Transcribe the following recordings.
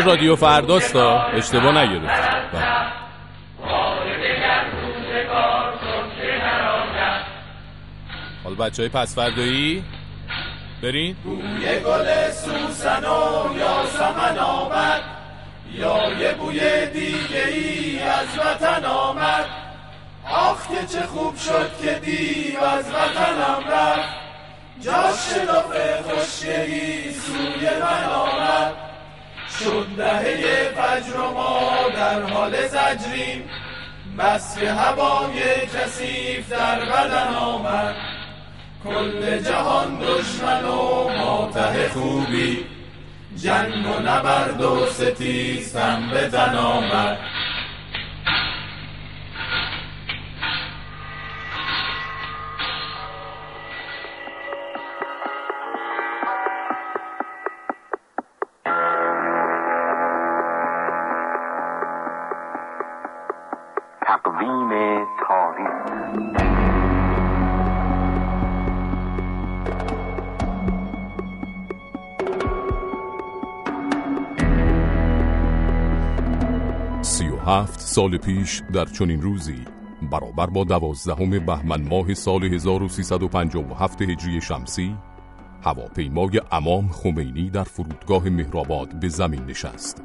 رادیو فرداستا اشتباه نگرفت. بله. حالا بچه های پس فردایی؟ برین. بوی گل سوسن و یا سمن آمد یا یه بوی دیگه ای از وطن آمد. آخ که چه خوب شد که دیو از وطنم رفت. جاش شلوف خوشگلی سوی من آمد. چون دهه فجر ما در حال زجریم بس که هوای کسیف در بدن آمد. کل جهان دشمن و ماته خوبی جنگ و نبرد و ستیستم به آمد. تقویم تاریخ. سی و هفت سال پیش در چنین روزی برابر با دوازدهم بهمن ماه سال 1357 هجری شمسی هواپیمای امام خمینی در فرودگاه مهرآباد به زمین نشست.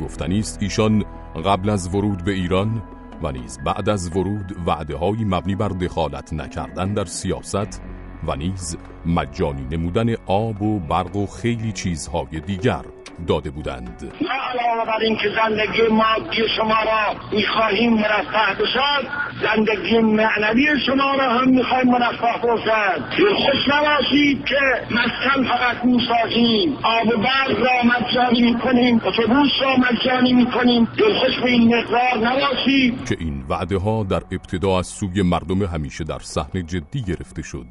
گفتنی است ایشان قبل از ورود به ایران و نیز بعد از ورود وعده مبنی بر دخالت نکردن در سیاست و نیز مجانی نمودن آب و برق و خیلی چیزهای دیگر داده بودند. ما علاوه بر اینکه زندگی مادی شما را می‌خواهیم مرفه بشد زندگی معنوی شما را هم می‌خواهیم مرفه باشد. خوش نباشید که مسکن فقط می‌سازیم. آب و برق را مجانی می‌کنیم. اتوبوس را مجانی می‌کنیم. دلخوش به این مقدار نباشید. که این وعده ها در ابتدا از سوی مردم همیشه در صحنه جدی گرفته شد.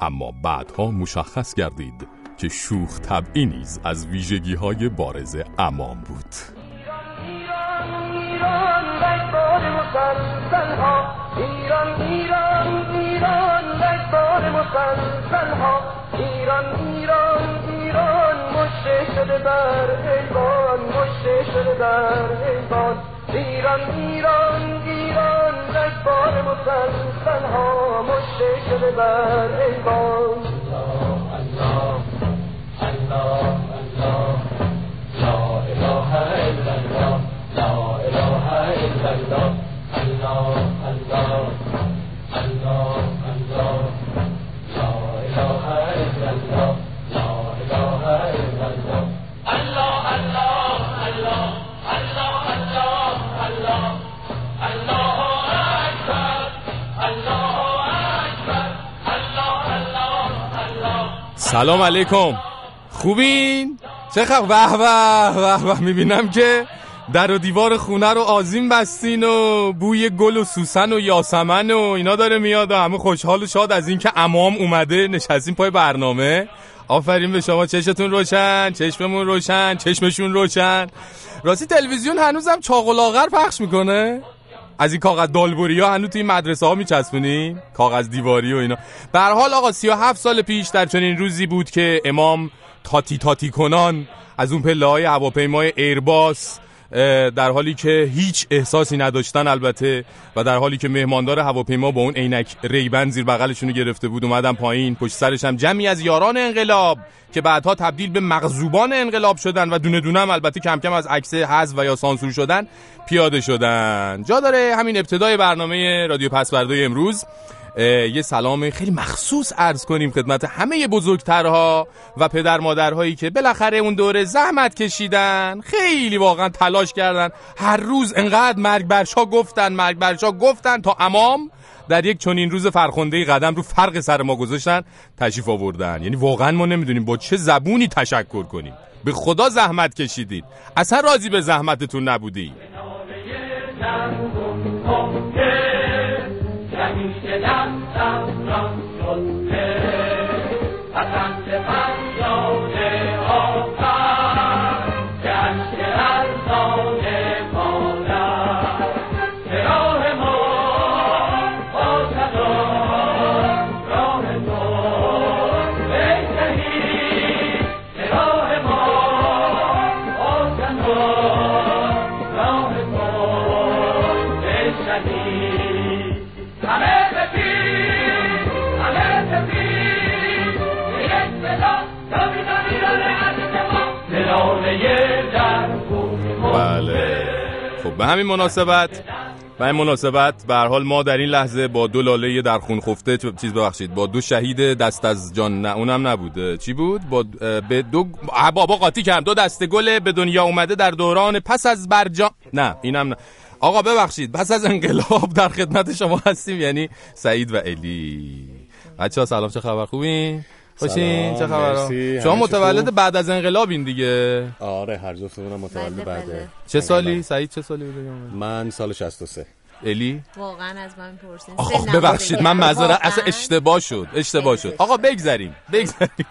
اما بعدها مشخص گردید که شوخ طبعی نیز از ویژگی های بارز امام بود. ایران ایران رگبار مسلسل ها ایران ایران ایران رگبار مسلسل ها ایران ایران ایران مشته شده بر ایوان مشته شده بر ایوان ایران ایران ایران رگبار مسلسل ها مشته شده بر ایوان الله الله. سلام علیکم خوبین؟ چه خب وح وح وح وح می‌بینم که در و دیوار خونه رو آزین بستین و بوی گل و سوسن و یاسمن و اینا داره میاد و همه خوشحال و شاد از اینکه امام اومده نشستین پای برنامه. آفرین به شما چشتون روشن چشممون روشن چشمشون روشن. راستی تلویزیون هنوزم چاق و لاغر پخش می‌کنه؟ از این کاغذ دالبوری ها هنوز توی مدرسه ها میچسبونی کاغذ دیواری و اینا. به حال آقا 37 سال پیش در چنین روزی بود که امام تاتی تاتی کنان از اون پله های هواپیمای ایرباس در حالی که هیچ احساسی نداشتن البته و در حالی که مهماندار هواپیما با اون عینک ریبن زیر بغلشون گرفته بود اومدن پایین پشت سرش هم جمعی از یاران انقلاب که بعدها تبدیل به مغزوبان انقلاب شدن و دونه دونه هم البته کم کم از عکس حذف و یا سانسور شدن پیاده شدن. جا داره همین ابتدای برنامه رادیو پسوردای امروز. یه سلام خیلی مخصوص عرض کنیم خدمت همه بزرگترها و پدر مادرهایی که بالاخره اون دوره زحمت کشیدن خیلی واقعا تلاش کردن. هر روز انقدر مرگ برشا گفتن مرگ برشا گفتن تا امام در یک چنین روز فرخنده قدم رو فرق سر ما گذاشتن تشریف آوردن. یعنی واقعا ما نمی‌دونیم با چه زبونی تشکر کنیم. به خدا زحمت کشیدید. اصلا راضی به زحمتتون نبودی. به همین مناسبت به همین مناسبت به حال ما در این لحظه با دو لاله در خون خفته چیز ببخشید با دو شهید دست از جان نه اونم نبود. چی بود؟ با به دو بابا قاطی کردم. دو دسته گل به دنیا اومده در دوران پس از برجام نه اینم نه. آقا ببخشید پس از انقلاب در خدمت شما هستیم یعنی سعید و الی. بچه سلام چه خبر؟ خوبین؟ خوشین چه سلام، خبر مرسی، شما متولد خوب؟ بعد از انقلابین دیگه. آره هر جفتمونم متولد بله، بعده. بله. چه سالی؟ سعید چه سالی بوده؟ من سال 63 الی؟ واقعا از من پرسین. سنم ببخشید بگم. من معذرت واقعاً؟ اصلا اشتباه شد اشتباه شد. آقا بگذریم بگذریم.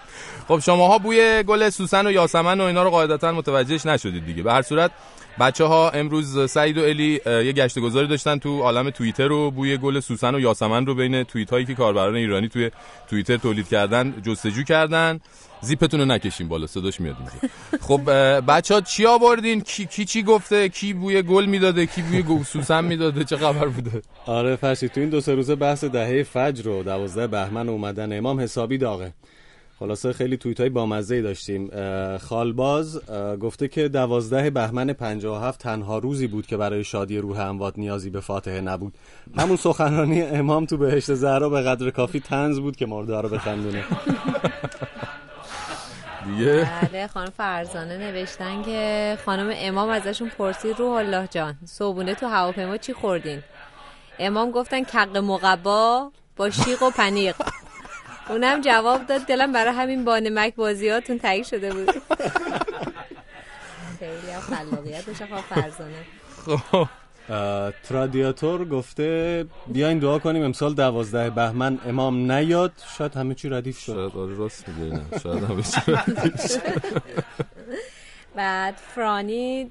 خب شماها بوی گل سوسن و یاسمن و اینا رو قاعدتا متوجهش نشدید دیگه. به هر صورت بچه ها امروز سعید و الی یه گشت گذاری داشتن تو عالم توییتر رو بوی گل سوسن و یاسمن رو بین توییت هایی که کاربران ایرانی توی توییتر تولید کردن جستجو کردن. زیپتون رو نکشین بالا صداش میاد اینجا. خب بچه ها چی آوردین؟ کی, کی چی گفته؟ کی بوی گل می‌داده؟ کی بوی گل سوسن می‌داده؟ چه خبر بوده؟ آره فرشی تو این دو سه روزه بحث دهه فجر رو دوازده بهمن اومدن. امام حسابی داغه. خلاصه خیلی توییت های بامزه داشتیم خالباز گفته که دوازده بهمن 57 تنها روزی بود که برای شادی روح اموات نیازی به فاتحه نبود. همون سخنرانی امام تو بهشت زهرا به قدر کافی تنز بود که مرده رو بخندونه. دیگه؟ بله خانم فرزانه نوشتن که خانم امام ازشون پرسید روح الله جان صبونه تو هواپیما چی خوردین؟ امام گفتن کق مقبا با شیق و پنیق اونم جواب داد. دلم برای همین بانمک بازیاتون تهیه شده بود. خیلی هم خلاقیتش آقا فرزانه. خب. ترادیاتور گفته بیاین دعا کنیم امسال دوازده بهمن امام نیاد. شاید همه چی ردیف شد. شاید آره راست میگه شاید همه چی بعد فرانی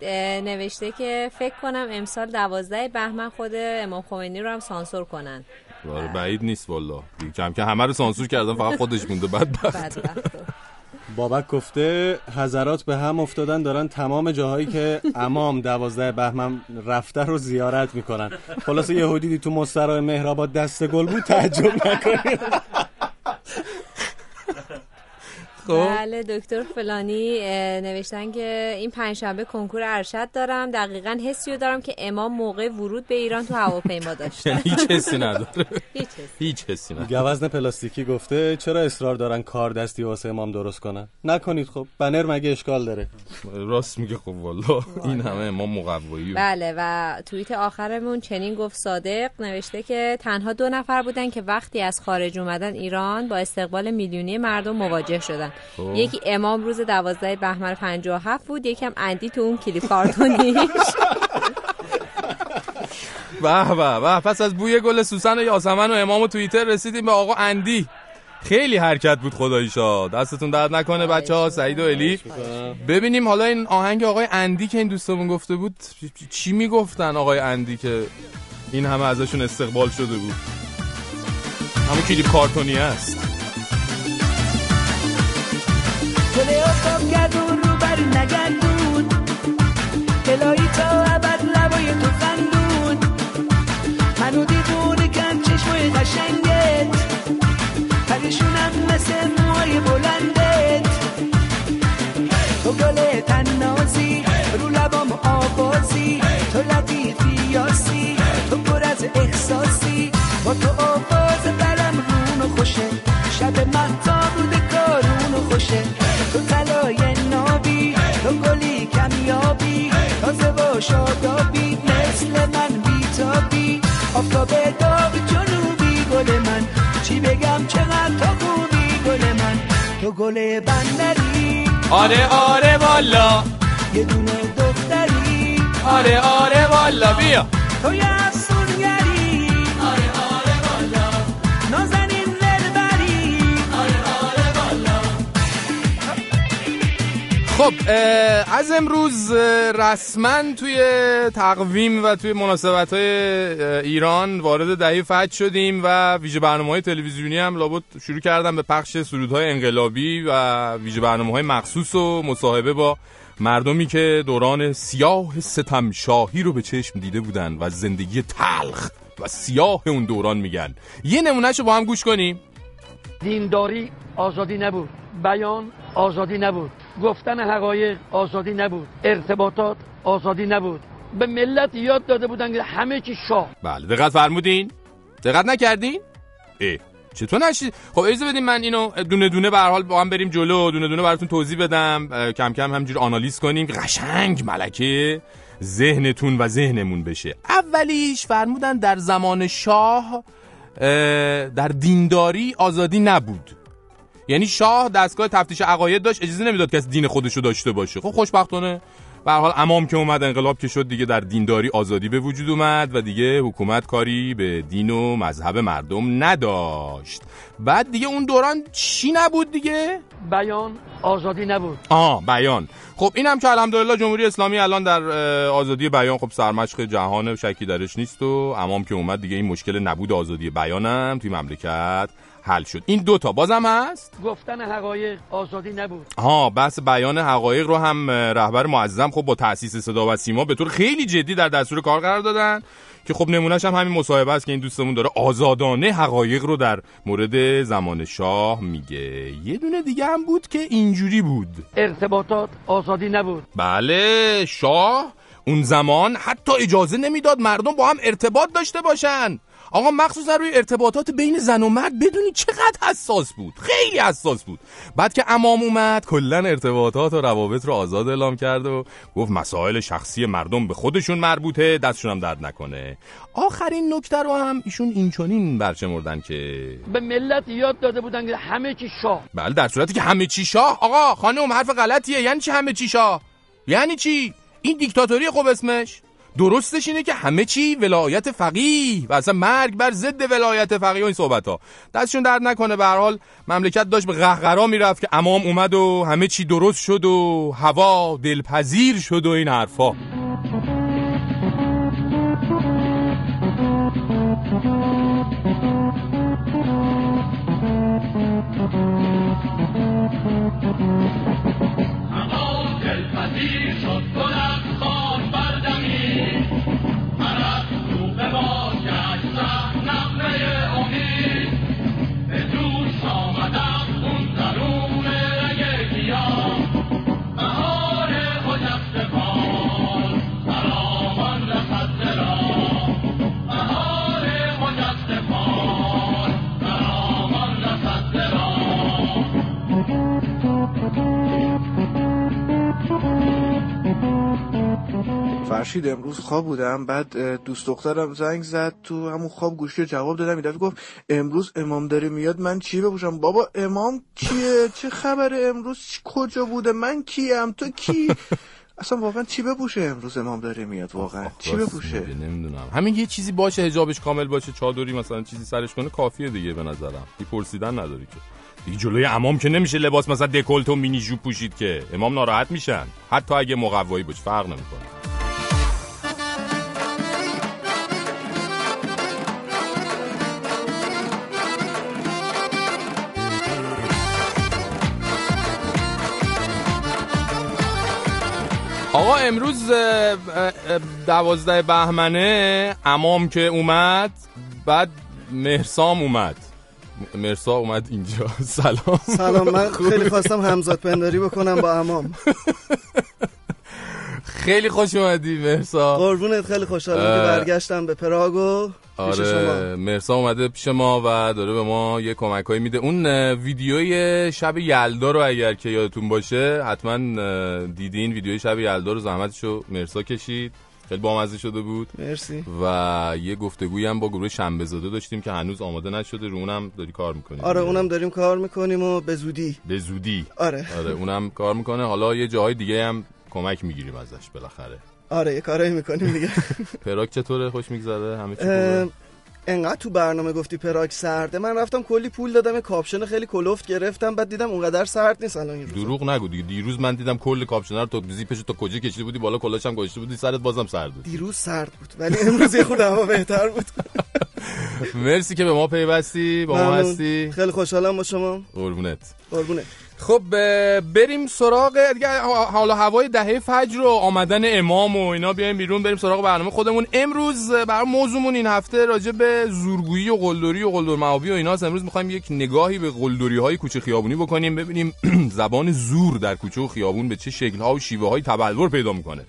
نوشته که فکر کنم امسال دوازده بهمن خود امام خمینی رو هم سانسور کنن. آره بعید نیست والا. دیگه کم که همه رو سانسور کردن فقط خودش مونده. بدبخت بدبخت. بابک گفته حضرات به هم افتادن دارن تمام جاهایی که امام دوازده بهمن رفته رو زیارت می‌کنن. خلاصه یهودی تو مسترای مهرآباد دست گل بود تعجب نکنید خب. بله دکتر فلانی نوشتن که این پنجشنبه کنکور ارشد دارم. دقیقا حسی رو دارم که امام موقع ورود به ایران تو هواپیما داشت هیچ حسی نداره. هیچ حسی. هیچ حسی نداره. گوزن پلاستیکی گفته چرا اصرار دارن کار دستی واسه امام درست کنن؟ نکنید خب بنر مگه اشکال داره؟ راست میگه خب والا این همه ما مقوایی. بله و توییت آخرمون چنین گفت صادق. نوشته که تنها دو نفر بودن که وقتی از خارج اومدن ایران با استقبال میلیونی مردم مواجه شدن. خب. یکی امام روز دوازده بهمن 57 بود یکم اندی تو اون کلیپ کارتونیش. به به به پس از بوی گل سوسن و یاسمن و امام و توییتر رسیدیم به آقا اندی. خیلی حرکت بود خدایی شاد دستتون درد نکنه بچه ها سعید و الی. ببینیم حالا این آهنگ آقای اندی که این دوستمون گفته بود چی می‌گفتن آقای اندی که این همه ازشون استقبال شده بود؟ همون کلیپ کارتونی است گل آفتاب گردون رو بر نگردون الهی تا ابد لبای تو خندون. منو دیوونه کن چشمای قشنگت. پریشونم مثل موهای بلندت. تو گل تنازی رو لبام آوازی تو لطیفی یاسی تو پر از احساسی. با تو آواز برم رونو خوشه. شب بوده خوشه تو طلای نابی تو گلی کمیابی تازه و شادابی مثل من بیتابی. آفتاب داغ جنوبی گل من چی بگم چقدر تو خوبی گل من. تو گل بندری. آره آره والا. یه دونه دختری. آره آره والا. بیا. تو یه خب از امروز رسما توی تقویم و توی مناسبت های ایران وارد دهه فجر شدیم و ویژه برنامه های تلویزیونی هم لابد شروع کردن به پخش سرودهای انقلابی و ویژه برنامه های مخصوص و مصاحبه با مردمی که دوران سیاه ستم شاهی رو به چشم دیده بودن و زندگی تلخ و سیاه اون دوران میگن. یه نمونهشو با هم گوش کنیم. دینداری آزادی نبود. بیان آزادی نبود. گفتن حقایق آزادی نبود. ارتباطات آزادی نبود. به ملت یاد داده بودن که همه چی شاه. بله دقت فرمودین. دقت نکردین؟ اه چطور نشید خب اجازه بدین من اینو دونه دونه به حال با هم بریم جلو. دونه دونه براتون توضیح بدم. کم کم همجور آنالیز کنیم. قشنگ ملکه ذهنتون و ذهنمون بشه. اولیش فرمودن در زمان شاه اه، در دینداری آزادی نبود. یعنی شاه دستگاه تفتیش عقاید داشت اجازه نمی‌داد کسی دین خودشو داشته باشه. خب خوشبختانه. به هر حال امام که اومد انقلاب که شد دیگه در دینداری آزادی به وجود اومد و دیگه حکومت کاری به دین و مذهب مردم نداشت. بعد دیگه اون دوران چی نبود دیگه؟ بیان آزادی نبود. آه بیان. خب اینم که الحمدلله جمهوری اسلامی الان در آزادی بیان. خب سرمشق جهان شکی درش نیست و امام که اومد دیگه این مشکل نبود آزادی بیانم توی مملکت. حل شد. این دوتا بازم هست؟ گفتن حقایق آزادی نبود. ها بحث بیان حقایق رو هم رهبر معظم خب با تاسیس صدا و سیما به طور خیلی جدی در دستور کار قرار دادن که خب نمونهش هم همین مصاحبه است که این دوستمون داره آزادانه حقایق رو در مورد زمان شاه میگه. یه دونه دیگه هم بود که اینجوری بود. ارتباطات آزادی نبود. بله شاه اون زمان حتی اجازه نمی‌داد مردم با هم ارتباط داشته باشن. آقا مخصوصا روی ارتباطات بین زن و مرد بدونی چقدر حساس بود. خیلی حساس بود. بعد که امام اومد کلا ارتباطات و روابط رو آزاد اعلام کرد و گفت مسائل شخصی مردم به خودشون مربوطه دستشون هم درد نکنه. آخرین نکته رو هم ایشون اینچنین برچمردن که به ملت یاد داده بودن که همه چی شاه. بله در صورتی که همه چی شاه؟ آقا خانم حرف غلطیه. یعنی چی همه چی شاه؟ یعنی چی؟ این دیکتاتوری خب اسمش؟ درستش اینه که همه چی ولایت فقیه و اصلا مرگ بر ضد ولایت فقیه و این صحبت ها دستشون درد نکنه. به هر حال مملکت داشت به قهقرا می‌رفت که امام اومد و همه چی درست شد و هوا دلپذیر شد و این حرفا فرشید امروز خواب بودم بعد دوست دخترم زنگ زد تو همون خواب گوشی جواب دادم این دفعه گفت امروز امام داره میاد من چی بپوشم؟ بابا امام کیه؟ چه خبره امروز؟ کجا بوده؟ من کیم؟ تو کی؟ اصلا واقعا چی بپوشه امروز امام داره میاد واقعا؟ چی بپوشه؟ نمی‌دونم. همین یه چیزی باشه حجابش کامل باشه چادری مثلا چیزی سرش کنه کافیه دیگه به نظرم. پرسیدن نداری که. دیگه جلوی امام که نمیشه لباس مثلا دکولت و مینی جوب پوشید که. امام ناراحت میشن. حتی اگه مقوایی باشه فرق نمی‌کنه. آقا امروز دوازده بهمنه امام که اومد بعد مهرسام اومد. مرسا اومد اینجا. سلام. سلام من خیلی خواستم همزاد پنداری بکنم با امام. خیلی خوش اومدی مرسا. قربونت خیلی خوشحالم که. برگشتم به پراگ و پیش شما. آره مرسا اومده پیش ما و داره به ما یه کمک هایی میده. اون ویدیوی شب یلدا رو اگر که یادتون باشه حتما دیدین. ویدیوی شب یلدا رو زحمتشو مرسا کشید. خیلی بامزه شده بود. مرسی. و یه گفتگویی هم با گروه شنبه زاده داشتیم که هنوز آماده نشده. رو اونم داری کار می‌کنی. آره اونم داریم کار می‌کنیم و به زودی. به زودی. آره. آره اونم کار می‌کنه. حالا یه جاهای دیگه هم کمک می‌گیریم ازش بالاخره. آره یه کارایی می‌کنیم دیگه. پراک چطوره؟ خوش میگذره؟ همه چی انقدر تو برنامه گفتی پراگ سرده؟ من رفتم کلی پول دادم یه کاپشن خیلی کلوفت گرفتم بعد دیدم اونقدر سرد نیست الان این. دروغ نگو دیگه. دیروز من دیدم کل کاپشنتو زیپشو تا کجا کشیده بودی بالا کلاش هم گذاشته بودی سرت بازم سرد بود. دیروز سرد بود ولی امروز یه خورده هوا بهتر بود. مرسی که به ما پیوستی با ما. هستی. خیلی خوشحالم با شما. قربونت. قربونه خب بریم سراغ دیگه حالا هوای دهه فجر و آمدن امام و اینا بیایم بیرون بریم سراغ برنامه خودمون. امروز بر موضوعمون این هفته راجع به زورگویی و قلدری و قلدر مآبی و ایناست. امروز می‌خوایم یک نگاهی به قلدری های کوچه خیابونی بکنیم ببینیم زبان زور در کوچه و خیابون به چه شکل ها و شیوه های تبلور پیدا می‌کنه.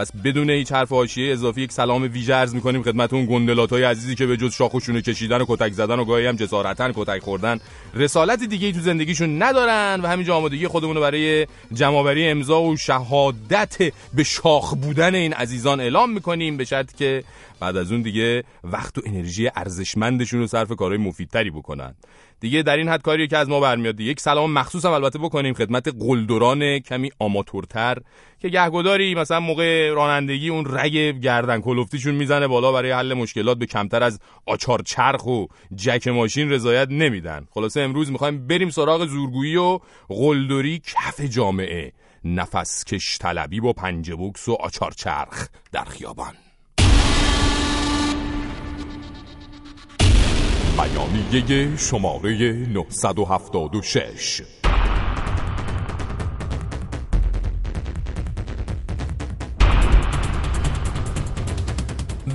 پس بدون هیچ حرف حاشیه اضافی یک سلام ویژه عرض می‌کنیم خدمت اون گندلات های عزیزی که به جز شاخ و شونه کشیدن و کتک زدن و گاهی هم جسارتا کتک خوردن رسالت دیگه ای تو زندگیشون ندارن و همینجا آمادگی خودمون رو برای جمعآوری امضا و شهادت به شاخ بودن این عزیزان اعلام می‌کنیم به شرطی که بعد از اون دیگه وقت و انرژی ارزشمندشون رو صرف کارهای مفیدتری بکنن دیگه در این حد کاریه که از ما برمیاد. یک سلام مخصوص هم البته بکنیم خدمت قلدران کمی آماتورتر که گهگداری مثلا موقع رانندگی اون رگ گردن کلفتیشون می‌زنه بالا برای حل مشکلات به کمتر از آچار چرخ و جک ماشین رضایت نمیدن. خلاصه امروز می‌خوایم بریم سراغ زورگویی و قلدری کف جامعه. نفس کش طلبی با پنجه بوکس و آچار چرخ در خیابان. بیانیه شماره 976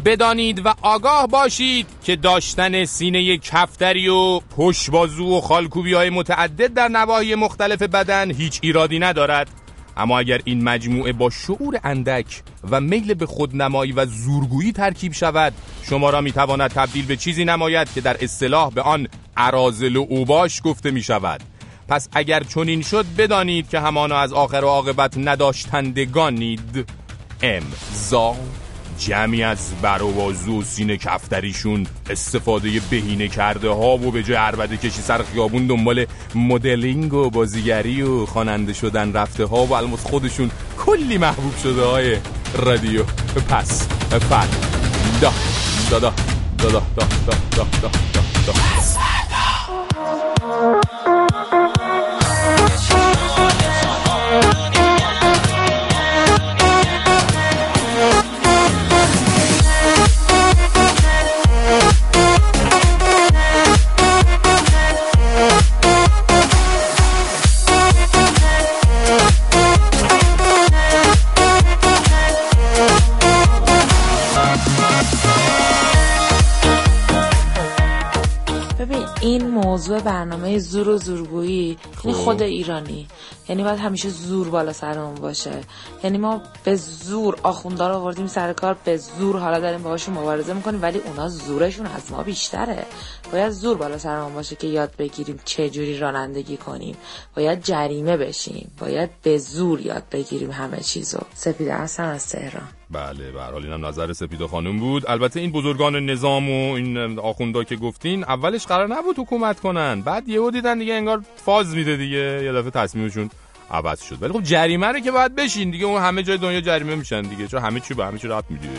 بدانید و آگاه باشید که داشتن سینه کفتری و پشت بازو و خالکوبی های متعدد در نواحی مختلف بدن هیچ ایرادی ندارد. اما اگر این مجموعه با شعور اندک و میل به خودنمایی و زورگویی ترکیب شود شما را می‌تواند تبدیل به چیزی نماید که در اصطلاح به آن عرازل و اوباش گفته می شود پس اگر چنین شد بدانید که همانا از آخر و عاقبت نداشتندگانید. امضا. جمعی از بر و سینه کفتریشون استفاده بهینه کرده ها و به جای عربده کشی سر خیابون دنبال مدلینگ و بازیگری و خواننده شدن رفته ها و الماس خودشون کلی محبوب شده های رادیو پس فن دا دا دا دا دا دا دا دا دا دا ببین موضوع برنامه زور و زورگویی این خود ایرانی. یعنی باید همیشه زور بالا سرمون باشه. یعنی ما به زور آخوندار آوردیم سر کار به زور حالا داریم باهاشون مبارزه می‌کنیم ولی اونا زورشون از ما بیشتره. باید زور بالا سرمون باشه که یاد بگیریم چه جوری رانندگی کنیم. باید جریمه بشیم. باید به زور یاد بگیریم همه چیزو. سپیده هستم از تهران. بله به حال اینم نظر سپید خانم بود. البته این بزرگان نظام و این آخوندا که گفتین اولش قرار نبود حکومت کنن. بعد یهو دیدن دیگه انگار فاز میده دیگه یه دفعه تصمیمشون عوض شد. ولی خب جریمه رو که باید بشین دیگه اون همه جای دنیا جریمه میشن دیگه. چون همه چی به همه چی رفت میده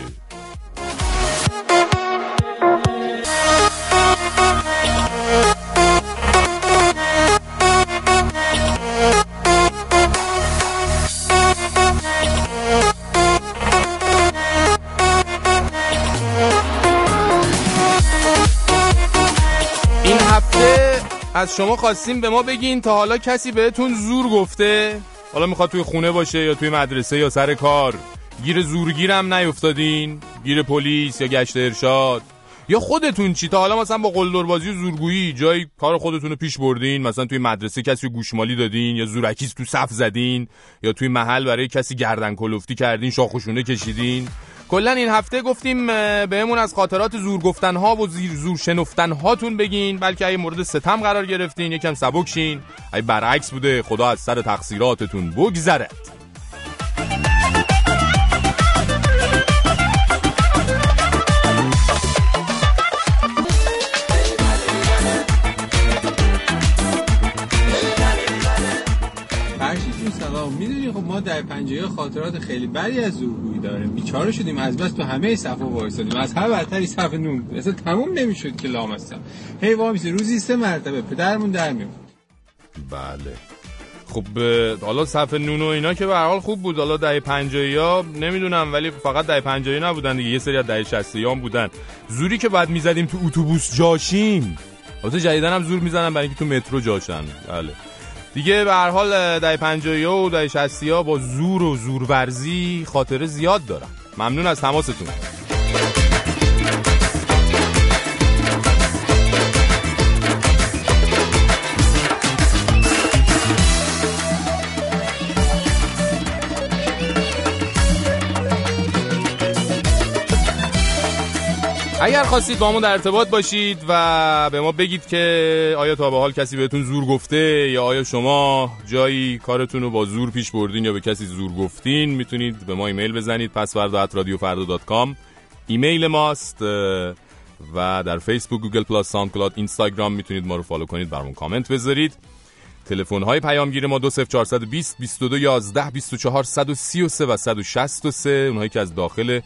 از شما خواستیم به ما بگین تا حالا کسی بهتون زور گفته. حالا می‌خواد توی خونه باشه یا توی مدرسه یا سر کار. گیر زورگیرم نیفتادین. گیر پلیس یا گشت ارشاد. یا خودتون چی؟ تا حالا مثلا با قلدربازی و زورگویی جای کار خودتون رو پیش بردین. مثلا توی مدرسه کسی گوشمالی دادین یا زورکیز تو صف زدین یا توی محل برای کسی گردن کلفتی کردین شاخوشونه کشیدین. کلا این هفته گفتیم بهمون از خاطرات زور گفتن ها و زیر زور شنفتن هاتون بگین بلکه اگه مورد ستم قرار گرفتین یکم سبک شین اگه برعکس بوده خدا از سر تقصیراتتون بگذرد می‌دونی خب ما در پنجره خاطرات خیلی بدی از زورگویی داریم. بیچاره شدیم از بس تو همه صفحه وایسادیم. از هر بدتری صف نون. اصلا تموم نمی‌شد که لامصب. هی وامیسی روزی سه مرتبه پدرمون در میومد بله. خب حالا صفحه نون و اینا که به حال خوب بود. حالا دهه 50 ها نمی‌دونم ولی فقط دهه 50 نبودن دیگه. یه سری از دهه 60 هم بودن. زوری که بعد می‌زدیم تو اتوبوس جاشیم. البته جدیدن هم زور می‌زنن برای اینکه تو مترو جاشن. بله. دیگه به هر حال دهه 50 و دهه 60 ها با زور و زورورزی خاطره زیاد دارم. ممنون از تماستون. اگر خواستید با ما در ارتباط باشید و به ما بگید که آیا تا به حال کسی بهتون زور گفته یا آیا شما جایی کارتون رو با زور پیش بردین یا به کسی زور گفتین می‌تونید به ما ایمیل بزنید پس‌فردا ایمیل ماست و در فیسبوک گوگل پلاس ساوند کلاد اینستاگرام می‌تونید ما رو follow کنید برامون کامنت بذارید. تلفن های پیامگیر ما 20420 22 11 24 133 و 163 اونهایی که از داخل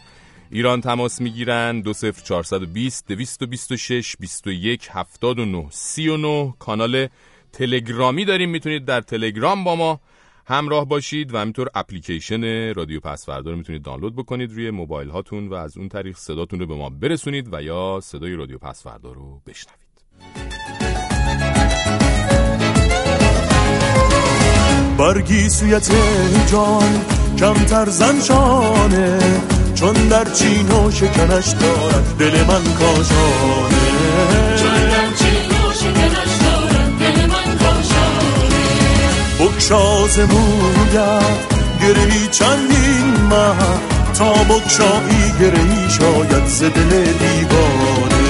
ایران تماس می‌گیرن. 20420 226 21 79 39 کانال تلگرامی داریم. می‌تونید در تلگرام با ما همراه باشید و همینطور اپلیکیشن رادیو پسوردا رو می‌تونید دانلود بکنید روی موبایل هاتون و از اون طریق صداتون رو به ما برسونید و یا صدای رادیو پسوردا رو بشنوید. برگی سویت جان کمتر زنشانه چون در چین و شکنش دارد دل من کاشانه. بکشاز مویت گرهی چندین مه. تا بکشایی گرهی شاید ز دل دیوانه.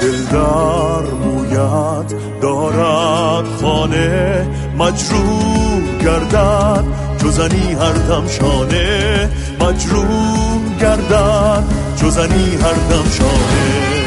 دل در مویت دارد خانه مجروح گردد جزنی هر دم شانه مجروح گردد جزنی هر دم شانه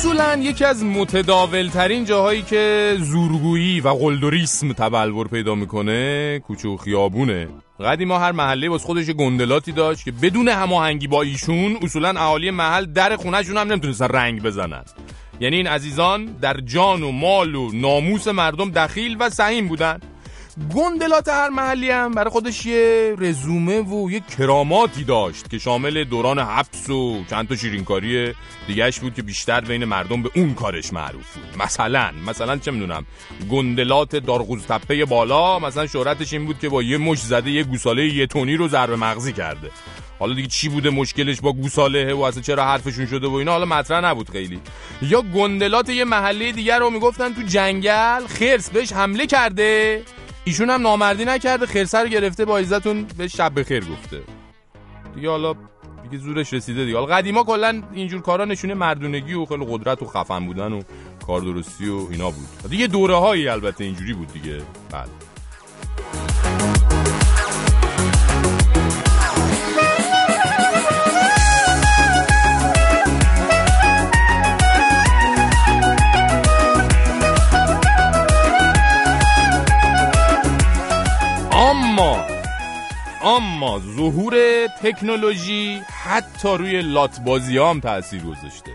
اصولا یکی از متداول ترین جاهایی که زورگویی و قلدریسم تبلور پیدا می‌کنه کوچه و خیابونه. قدیما هر محله باز خودش گندلاتی داشت که بدون هماهنگی با ایشون اصولا اهالی محل در خونهشون هم نمی‌تونستن رنگ بزنن. یعنی این عزیزان در جان و مال و ناموس مردم دخیل و سهیم بودن. گندلات هر محلی هم برای خودش یه رزومه و یه کراماتی داشت که شامل دوران حبس و چند تا شیرینکاری دیگهش بود که بیشتر بین مردم به اون کارش معروف بود. مثلا مثلا چه می‌دونم گندلات دارغوز تپه بالا مثلا شهرتش این بود که با یه مش زده یه گوساله یه تونی رو ضربه مغزی کرده. حالا دیگه چی بوده مشکلش با گوساله و اصلا چرا حرفشون شده و اینا؟ حالا مطرح نبود خیلی. یا گندلات یه محله دیگر رو می‌گفتن تو جنگل خرس بهش حمله کرده. ایشون هم نامردی نکرده خرسه رو گرفته با عزتون به شب بخیر گفته. دیگه حالا دیگه زورش رسیده دیگه. حالا قدیما کلا اینجور کارا نشونه مردونگی و خیلی قدرت و خفن بودن و کار درستی و اینا بود. دیگه دوره هایی البته اینجوری بود دیگه. بله. اما اما ظهور تکنولوژی حتی روی لات بازی هم تاثیر گذاشته.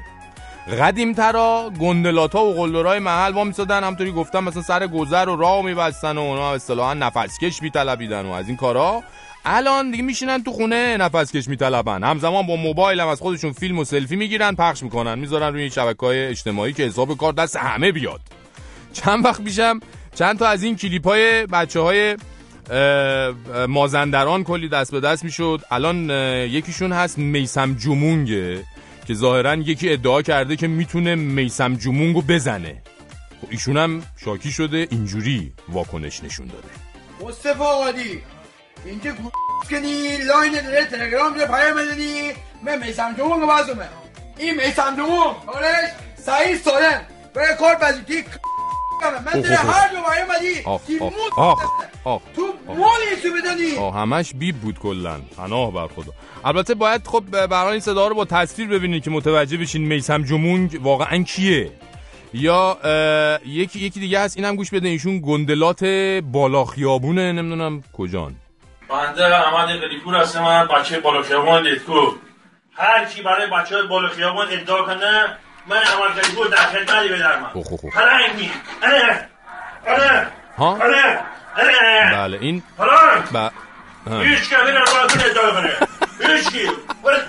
قدیم ترا گندلات و قلدرهای محل وا میسادن همطوری گفتم مثلا سر گذر و راه میبستن و اونا اصطلاحا نفسکش میطلبیدن و از این کارا. الان دیگه میشینن تو خونه نفسکش میطلبن. همزمان با موبایل هم از خودشون فیلم و سلفی می‌گیرن پخش می‌کنن می‌ذارن روی شبکه های اجتماعی که حساب کار دست همه بیاد. چند وقت پیشم چند تا از این کلیپ های بچه های مازندران کلی دست به دست می‌شد. الان یکیشون هست میسم جمونگه که ظاهرا یکی ادعا کرده که می‌تونه میسم جمونگو بزنه. خب ایشون هم شاکی شده اینجوری واکنش نشون داده. مصطفی آقادی اینجا کنی لاین داره تلگرام داره پیام بدنی من میسم جمون رو بازمه این میسم جمون آرش سعید سالم برای کار بزیدی من داره هر دو آخ کی آخ موت آخ آخ تو مولی سو بدنی آه همش بیب بود کلا. پناه بر خدا. البته باید خب حال این صدا رو با تصویر ببینید که متوجه بشین میسم جمونگ واقعا کیه. یا یکی یکی دیگه هست. اینم گوش بده ایشون گندلات بالا خیابونه نمی‌دونم کجان. بنده احمد قلیپور هستم من بچه بالا خیابان لیتکو هر کی برای بچه بالا خیابان ادعا کنه من احمد قلیپور در خدمتی بدرم خو خو خو. پلنگ می اره اره ها؟ اره اره بله این پلنگ ب... ها. هیچ که بین بالاتون ادعا کنه هیچ کی باید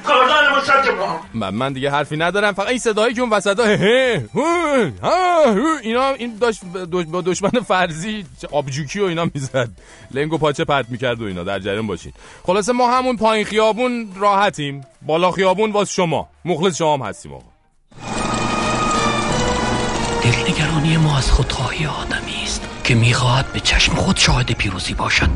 ب- من دیگه حرفی ندارم. فقط این صدایی که اون وسط ها هه هو، ها، هو، اینا این داشت دش- با دشمن فرضی آبجوکی و اینا می‌زد. لنگ و پاچه پرت می‌کرد و اینا. در جریان باشین. خلاصه ما همون پایین خیابون راحتیم. بالا خیابون واس شما. مخلص شما هم هستیم آقا. دلنگرانی ما از خودخواهی آدمی است که می‌خواهد به چشم خود شاهد پیروزی باشد.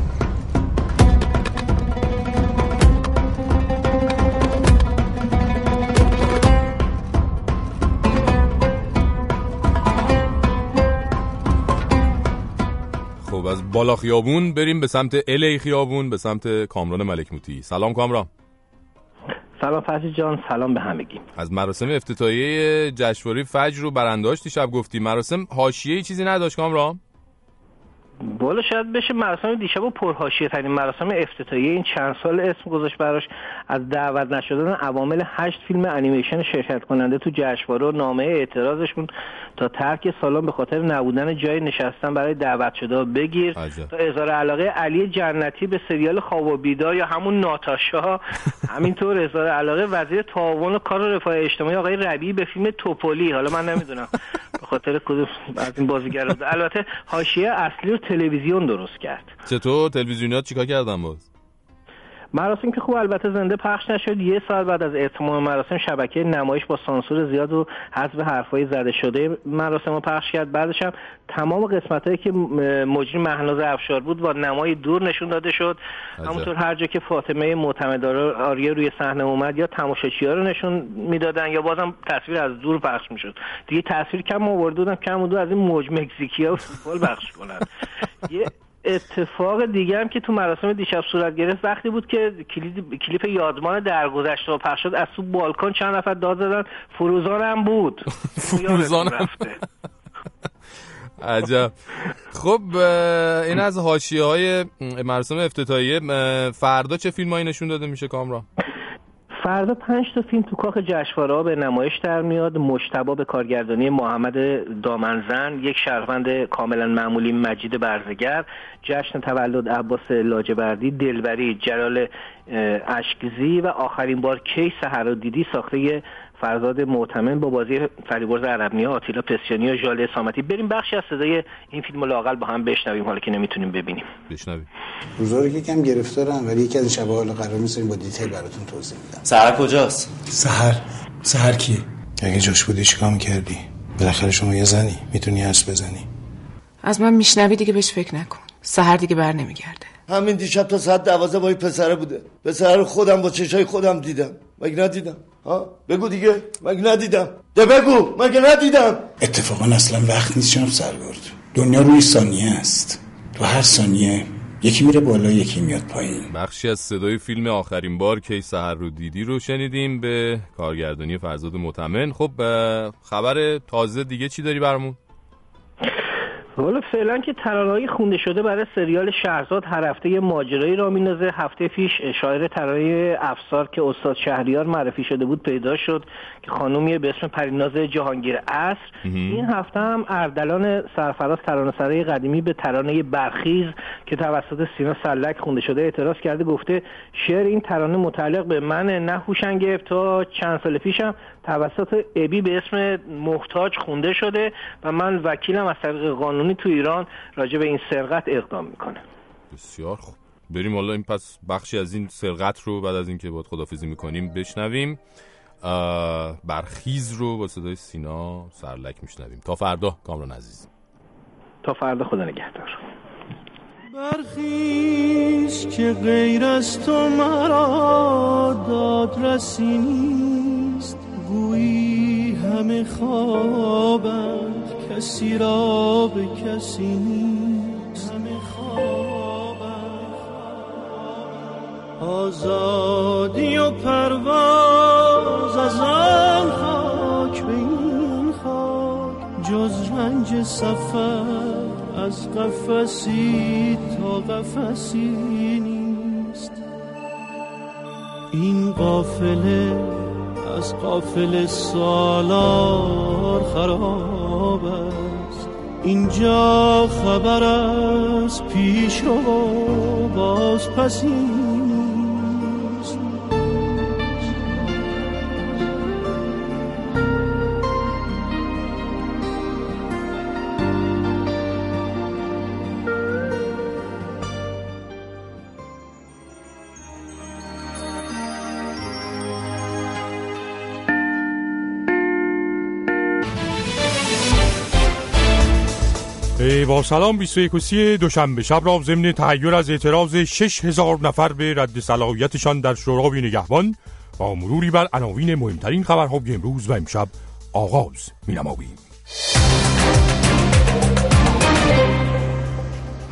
خب از بالا خیابون بریم به سمت الی خیابون به سمت کامران ملک موتی. سلام کامران. سلام فرشی جان سلام به همگی. از مراسم افتتاحیه جشنواره فجر رو برانداش دیشب گفتی. مراسم حاشیه‌ای چیزی نداشت کامران؟ بالا شاید بشه مراسم دیشب و پرهاشیه ترین مراسم افتتاحیه این چند سال اسم گذاشت براش. از دعوت نشدن عوامل هشت فیلم انیمیشن شرکت کننده تو جشنواره و نامه اعتراضشون تا ترک سالن به خاطر نبودن جای نشستن برای دعوت شده بگیر. عجب. تا اظهار علاقه علی جنتی به سریال خواب و بیدار یا همون ناتاشا. همینطور اظهار علاقه وزیر تعاون و کار و رفاه اجتماعی آقای ربیعی به فیلم توپولی حالا من نمی‌دونم. به خاطر کدوم از این بازیگرا. البته حاشیه اصلی رو تلویزیون درست کرد. چطور؟ تلویزیونیات چیکار کردن باز؟ مراسم که خوب البته زنده پخش نشد. یه سال بعد از اتمام مراسم شبکه نمایش با سانسور زیاد و حذف حرفای زده شده مراسم رو پخش کرد. بعدش هم تمام قسمت هایی که مجری مهناز افشار بود با نمای دور نشون داده شد. عجب. همونطور هر جا که فاطمه معتمدار آریه روی صحنه اومد یا تماشاچی ها رو نشون می‌دادن یا بازم تصویر از دور پخش می‌شد. دیگه تصویر کم آورده بودن کم بود از این موج مکزیکی ها فوتبال پخش کنن. یه اتفاق دیگه هم که تو مراسم دیشب صورت گرفت وقتی بود که کلید کلیپ یادمان درگذشته رو پخش شد از تو بالکن چند نفر داد زدن فروزان هم بود. فروزان هم عجب. خب این از حاشیه های مراسم افتتاحیه فردا چه فیلم هایی نشون داده میشه کامران؟ فردا پنج تا فیلم تو کاخ جشنواره به نمایش در میاد. مشتبا به کارگردانی محمد دامنزن یک شهروند کاملا معمولی مجید برزگر جشن تولد عباس لاجبردی دلبری جلال اشکزی و آخرین بار کی سحر و دیدی ساخته فرزاد معتمن با بازی فریبرز عربنی آتیلا پسیانی و ژاله سامتی. بریم بخشی از صدای این فیلم رو لاقل با هم بشنویم حالا که نمی‌تونیم ببینیم. بشنویم. روزا رو یکم گرفتارم ولی یکی از این شبها حالا قرار نیست با دیتیل براتون توضیح میدم سهر کجاست؟ سهر. سهر کیه؟ اگه جاش بودی چیکار می‌کردی؟ بالاخره شما یه زنی می‌تونی حرف بزنی. از من میشنوی دیگه بهش فکر نکن. سهر دیگه بر نمیگرده. همین دیشب تا ساعت دوازده با این پسره بوده. پسره رو خودم با چشای خودم دیدم. مگه ندیدم؟ ها؟ بگو دیگه. مگه ندیدم. ده بگو. مگه ندیدم. اتفاقا اصلا وقت نیست جناب سرگرد دنیا روی ثانیه است. تو هر ثانیه یکی میره بالا یکی میاد پایین. بخشی از صدای فیلم آخرین بار کی سهر رو دیدی رو شنیدیم به کارگردانی فرزاد متمن خب خبر تازه دیگه چی داری برامون؟ حالا فعلا که ترانه‌های خونده شده برای سریال شهرزاد هر هفته یه ماجرایی را میندازه. هفته پیش شاعر ترانه افسار که استاد شهریار معرفی شده بود پیدا شد که خانومیه به اسم پریناز جهانگیر عصر. این هفته هم اردلان سرفراز ترانه سرای قدیمی به ترانه برخیز که توسط سینا سلک خونده شده اعتراض کرده گفته شعر این ترانه متعلق به من نه هوشنگ تا چند سال پیشم توسط ابی به اسم محتاج خونده شده و من وکیلم از طریق قانونی تو ایران راجع به این سرقت اقدام می‌کنه. بسیار خوب. بریم حالا این پس بخشی از این سرقت رو بعد از اینکه باید خدافزی می‌کنیم بشنویم. برخیز رو با صدای سینا سرلک میشنویم. تا فردا کامران عزیز. تا فردا خدا نگهدار. برخیز که غیر از تو مرا دادرسی نیست. گویی همه خوابند کسی را به کسی نیست. همه خوابند آزادی و پرواز از آن خاک به این خاک. جز رنج سفر از قفسی تا قفسی نیست. این قافله از قافل سالار خراب است. اینجا خبر از پیش رو باز پسی با سلام 21 و سی دوشنبه شب را ضمن تحیر از اعتراض 6000 نفر به رد صلاحیتشان در شورای نگهبان با مروری بر عناوین مهمترین خبرهای امروز و امشب آغاز می‌نماییم.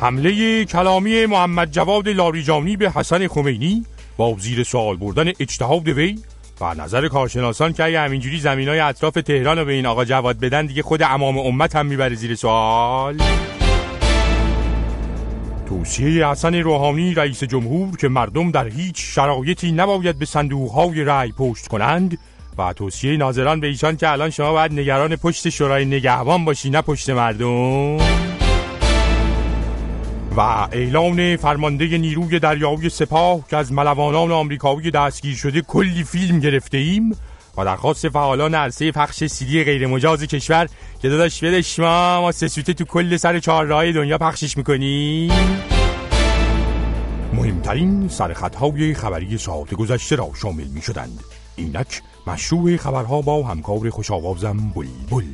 حمله کلامی محمد جواد لاریجانی به حسن خمینی با زیر سوال بردن اجتهاد وی و نظر کارشناسان که اگه همینجوری زمین های اطراف تهران رو به این آقا جواد بدن دیگه خود امام امت هم می‌بره زیر سوال. توصیه حسن روحانی رئیس جمهور که مردم در هیچ شرایطی نباید به صندوقهای رأی پشت کنند و توصیه ناظران به ایشان که الان شما باید نگران پشت شورای نگهبان باشی نه پشت مردم. و اعلان فرمانده نیروی دریایی سپاه که از ملوانان آمریکایی دستگیر شده کلی فیلم گرفته ایم و درخواست فعالان عرصه پخش سیدی غیر مجاز کشور که داداش بده شما ما سه سوته تو کل سر چهار راه دنیا پخشش می‌کنیم. مهمترین سرخطهای خبری ساعت گذشته را شامل می شدند اینک مشروع خبرها با همکار خوش آوازم بلبل.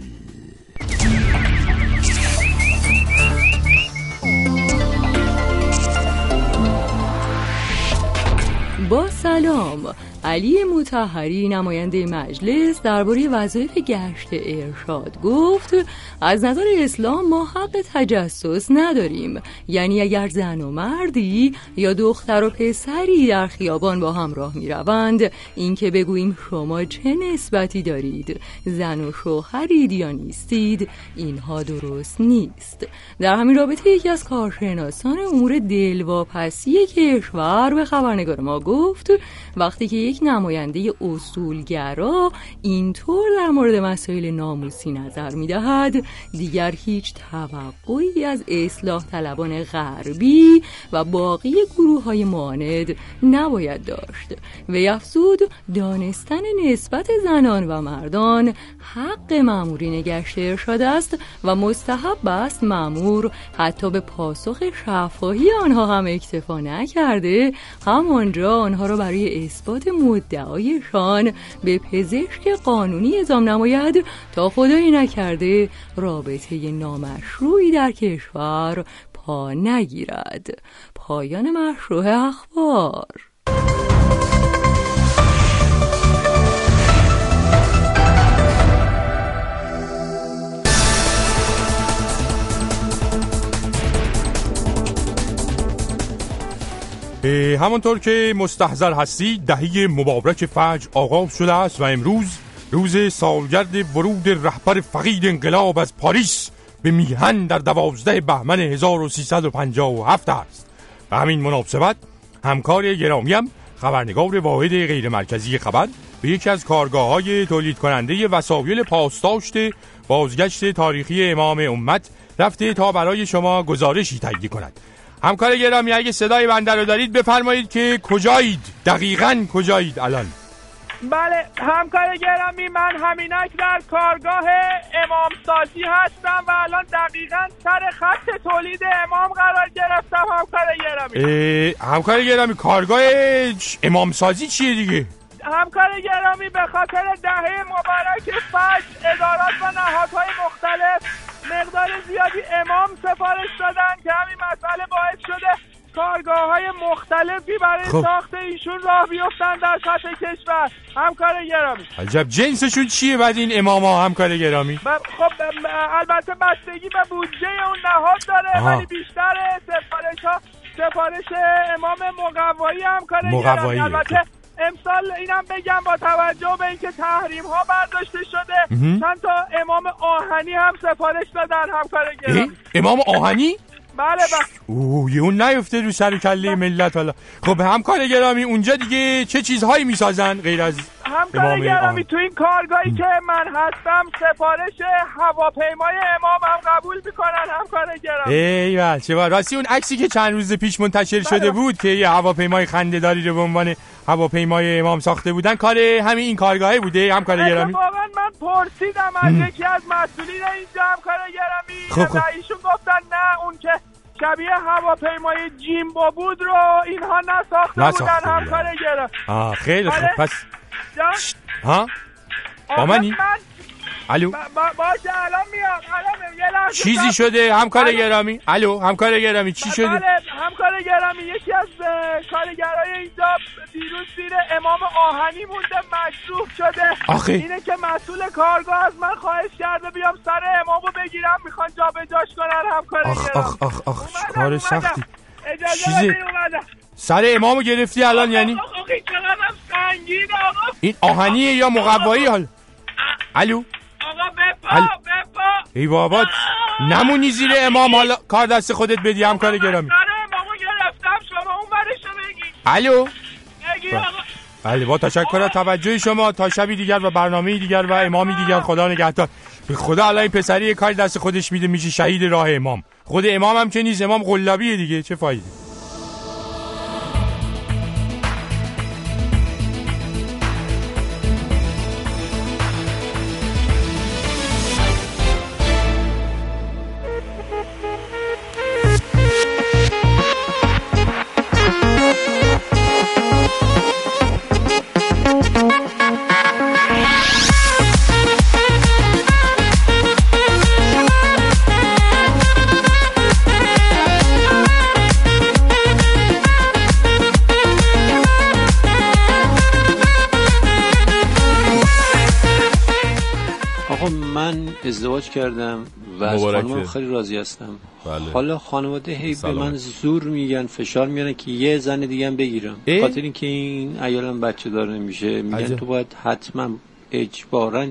با سلام. علی متحری نماینده مجلس درباره وظایف گشت ارشاد گفت از نظر اسلام ما حق تجسس نداریم. یعنی اگر زن و مردی یا دختر و پسری در خیابان با هم راه می روند اینکه بگوییم شما چه نسبتی دارید؟ زن و شوهرید یا نیستید؟ اینها درست نیست. در همین رابطه یکی از کارشناسان امور دلواپسی کشور به خبرنگار ما گفت وقتی که نماینده اصولگرا اینطور در مورد مسائل ناموسی نظر می‌دهد. دیگر هیچ توقعی از اصلاح طلبان غربی و باقی گروه های ماند نباید داشت. و افزود دانستن نسبت زنان و مردان حق معمورین گشت ارشاد است و مستحب است معمور حتی به پاسخ شفاهی آنها هم اکتفا نکرده. همانجا آنها را برای اثبات مدعایشان به پزشک قانونی اعزام نماید تا خدایی نکرده رابطه نامشروعی در کشور پا نگیرد. پایان مشروع اخبار. همانطور که مستحضر هستی دهی مبارک فجر آغاز شده است و امروز روز سالگرد ورود رهبر فقید انقلاب از پاریس به میهن در دوازده بهمن 1357 است. و همین مناسبت همکار گرامیم خبرنگار واحد غیر مرکزی خبر به یکی از کارگاه های تولید کننده وسایل پاسداشت بازگشت تاریخی امام امت رفته تا برای شما گزارشی تهیه کند. همکار گرامی اگه صدای بنده رو دارید بفرمایید که کجایید؟ دقیقا کجایید الان؟ بله همکار گرامی من همینک در کارگاه امام سازی هستم و الان دقیقا سر خط تولید امام قرار گرفتم همکار گرامی. همکار گرامی کارگاه امام سازی چیه دیگه؟ همکار گرامی به خاطر دهه مبارک فجر ادارات و نهادهای مختلف مقدار زیادی امام سفارش دادن که همین مسئله باعث شده کارگاه های مختلفی برای خب. ساخت ایشون راه بیفتن در سطح کشور همکار گرامی عجب جنسشون چیه بعد این امام ها همکار گرامی ب- خب ب- البته بستگی به بودجه اون نهاد داره. ولی بیشتر سفارش ها سفارش امام مقوایی همکار مقوایی. گرامی البته امسال اینم بگم با توجه به اینکه تحریم ها برداشته شده. چند تا امام آهنی هم سفارش دادن همکار؟ گرامی امام آهنی بله بله اوه یه اون نیفته رو سر کله ملت حالا خب همکار گرامی اونجا دیگه چه چیزهایی می‌سازن غیر از همکار گرامی تو این کارگاهی که من هستم سفارش هواپیمای امام هم قبول می‌کنن همکار گرامی ایول چه با راستی اون عکسی که چند روز پیش منتشر شده بود که یه هواپیمای خنده‌داری رو به عنوان هواپیمای امام ساخته بودن کار همین این کارگاهه بوده همکار گرامی اتفاقا من پرسیدم از. یکی از مسئولین اینجا همکار گرامی خب، خب. ایشون گفتن نه اون که شبیه هواپیمای جیمبو بود رو اینها نساخته, نساخته بودن. همکار گرامی خیلی خوب آره. پس جان ها؟ با آقا منی؟ من الو؟ با- با- باشه الان میام. الان. یه لحظه چیزی. شده؟ همکار الان- گرامی؟ الو؟ همکار گرامی چی شده؟ بله همکار گرامی یکی از کارگرای اینجا دیروز زیر امام آهنی مونده مجروح شده. آخه. اینه که مسئول کارگاه از من خواهش کرده بیام سر امامو بگیرم. می‌خوان جابجاش کنن همکار آخ گرامی. آخ آخ آخ اومدم، کار. سختی. اجازه اومدم. سر امامو گرفتی الان یعنی؟ این چقدرم سنگین آقا. این آهنیه یا مقوایی؟ حال الو؟ آقا بپا بپا. ای بابا نمونی زیر امام. حالا کار دست خودت بدی گرامی. اون برشو بگی. الو؟ بله. بله با تشکر از توجه شما. تا شبی دیگر و برنامه دیگر و امامی دیگر خدا نگهدار. به خدا الان این پسری یه کاری دست خودش میده میشه شهید راه امام. خود امام هم که نیست امام قلابیه دیگه. چه فایده؟ کردم و از. خانمم خیلی راضی هستم بله. حالا خانواده هی به. من زور میگن فشار میارن که یه زن دیگه هم بگیرم؟ خاطر اینکه این ایالم بچه دار نمیشه میگن عجب. تو باید حتما اجبارا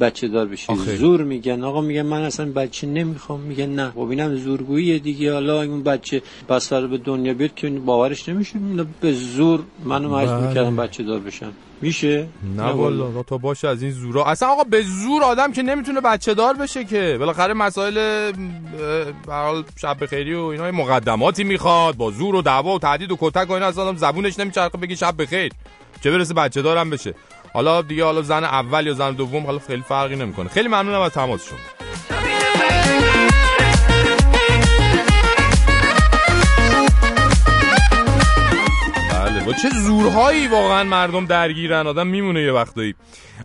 بچه دار بشی. زور میگن. آقا میگن من اصلا بچه نمی‌خوام. میگن نه. خب اینم زورگوییه دیگه. حالا اون بچه بس به دنیا بیاد که باورش نمیشه. به زور منو مجبور بله. کردم بچه دار بشم میشه؟ نه والا تا باشه از این زورا. اصلا آقا به زور آدم که نمی‌تونه بچه دار بشه که. بالاخره مسائل به حال شب بخیری و اینا مقدماتی می‌خواد. با زور و دعوا و تهدید و کتک و اینا اصلا زبونش نمیچرخه بگه شب بخیر. چه برسه بچه دارم بشه. حالا دیگه حالا زن اول یا زن دوم حالا خیلی فرقی نمی‌کنه. خیلی ممنونم از تماس شما بله با چه زورهایی واقعا مردم درگیرن؟ آدم میمونه یه وقتایی.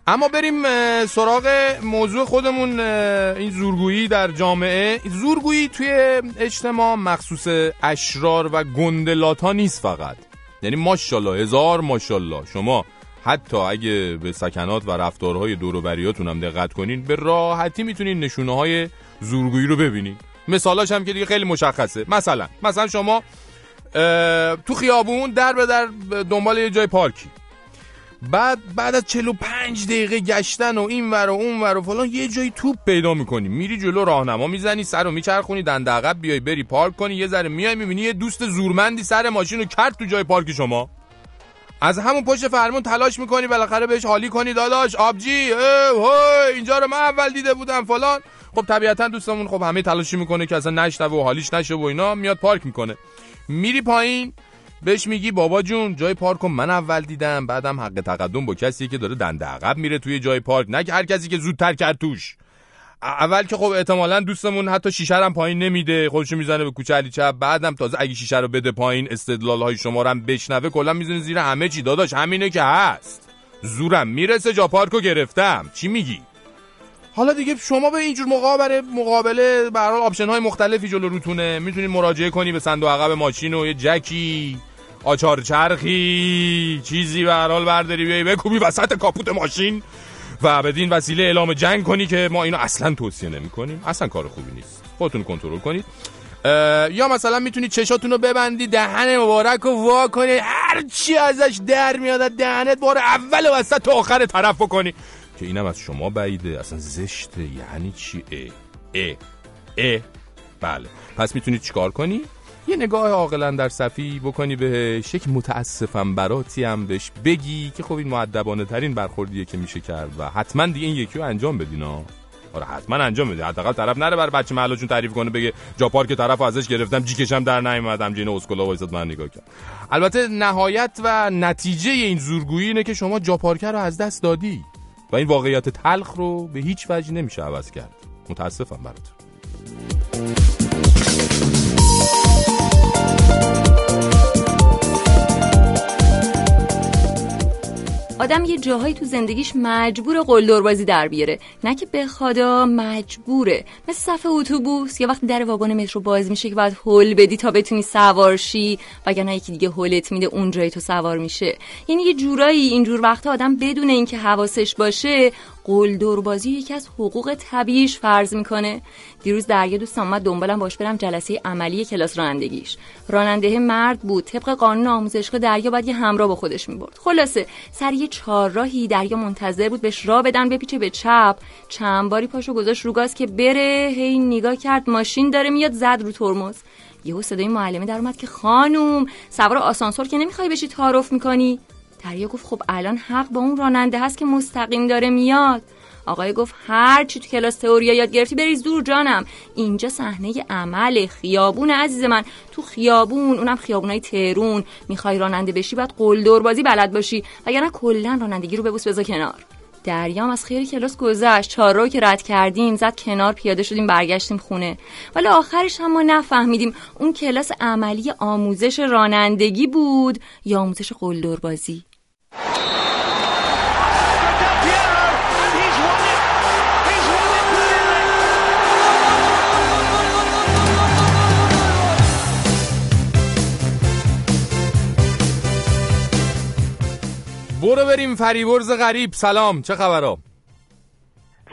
اما بریم سراغ موضوع خودمون. این زورگویی در جامعه. زورگویی توی اجتماع مخصوص اشرار و گندلات نیست فقط. یعنی ماشاءالله هزار ماشاءالله. شما حتی اگه به سکنات و رفتارهای دوروبریاتون هم دقت کنین به راحتی می‌تونین نشونه های زورگویی رو ببینین. مثالاش هم که دیگه خیلی مشخصه. مثلا مثلا شما تو خیابون در به در دنبال یه جای پارکی. بعد بعد از 45 دقیقه گشتن و این ور و اون ور و فلان یه جایی توپ پیدا می‌کنی. میری جلو راهنما می‌زنی سر رو میچرخونی دنده عقب بیای بری پارک کنی یه ذره میای می‌بینی یه دوست زورمندی سر ماشین رو کرد تو جای پارک شما. از همون پشت فرمون تلاش می‌کنی بالاخره بهش حالی کنی داداش. آبجی هوی، اینجا رو من اول دیده بودم فلان. خب طبیعتا دوستمون خب همه تلاشی می‌کنه که اصلا نشنوه و حالیش نشه و اینا میاد پارک می‌کنه. میری پایین بهش میگی بابا جون جای پارک من اول دیدم بعدم حق تقدم با کسی که داره دنده عقب میره توی جای پارک. نه هر کسی که زودتر کرد توش. اول که خب احتمالا دوستمون حتی شیشه هم پایین نمیده خودشو می‌زنه به کوچه علی چپ. بعدم تازه اگه شیشه رو بده پایین استدلال های شما رو هم بشنوه. کلا می‌زنه زیر همه چی. داداش همینه که هست. زورم می‌رسه جا پارکو گرفتم. چی میگی؟ حالا دیگه شما به اینجور مقابله مقابله حال option های مختلفی جلو روتونه می‌تونید مراجعه کنی به صندوق عقب ماشین و یه جکی آچار چرخی چیزی به هر حال برداری. بیای بکوبی وسط کاپوت ماشین. و بدین وسیله اعلام جنگ کنی که ما اینو اصلا توصیه نمی کنیم اصلا کار خوبی نیست. خودتون کنترل کنید. یا مثلا می‌تونید چشاتون رو ببندی دهن مبارک رو وا کنید هر چی ازش در میاد دهنت بار اول و وسط تا آخر طرف بکنی. که اینم از شما بعیده. اصلا زشته. یعنی چی اه اه اه. بله. پس می‌تونی چیکار کنی؟ یه نگاه عاقلا در صفی بکنی بهش یک متاسفم براتی هم بهش بگی که خب این معدبانه ترین برخوردیه که میشه کرد و حتما دیگه این یکی رو انجام بدین ها. آره حتما انجام بده. حداقل طرف نره بر بچه محلشون تعریف کنه بگه جا پارک طرف ازش گرفتم جیکشم در نیومدم جین اسکولا وایساد من نگاه کرد البته نهایت و نتیجه این زورگویی اینه که شما جا رو از دست دادی و این واقعیت تلخ رو به هیچ وجه نمیشه عوض کرد. متاسفم براتون. آدم یه جاهایی تو زندگیش مجبور قلدر بازی در بیاره. نه که بخوادا مجبوره. مثل صف اتوبوس. یا وقتی در واگن مترو باز میشه که باید هول بدی تا بتونی سوار شی. وگرنه یکی دیگه هولت میده اون جایی تو سوار میشه. یعنی یه جورایی اینجور وقتا آدم بدون اینکه حواسش باشه قلدر بازی یکی از حقوق طبیعیش فرض می‌کنه. دیروز دریا دوست آمد دنبالم باش برم جلسه عملی کلاس رانندگیش. راننده مرد بود. طبق قانون آموزشگاه دریا باید یه همراه با خودش می‌برد. خلاصه سر یه چهارراهی دریا منتظر بود بهش راه بدن بپیچه به چپ. چند باری پاشو گذاشت رو گاز که بره هی نگاه کرد ماشین داره میاد زد رو ترمز. یهو صدای معلمه در اومد که خانوم سوار آسانسور که نمی‌خوای بشی تعارف می‌کنی؟ دریا گفت خب الان حق با اون راننده هست که مستقیم داره میاد. آقای گفت هر چی تو کلاس تئوریا یاد گرفتی بریز دور جانم. اینجا صحنه عمل خیابون عزیز من. تو خیابون اونم خیابونای تهرون. می‌خوای راننده بشی باید قلدر بازی بلد باشی. وگرنه کلا رانندگی رو ببوس بذار کنار. دریام از خیلی کلاس گذشت. چهار رو که رد کردیم زد کنار پیاده شدیم برگشتیم خونه. ولی آخرش هم ما نفهمیدیم اون کلاس عملی آموزش رانندگی بود یا آموزش قلدر بازی. برو بریم فریبرز غریب. سلام. چه خبرها؟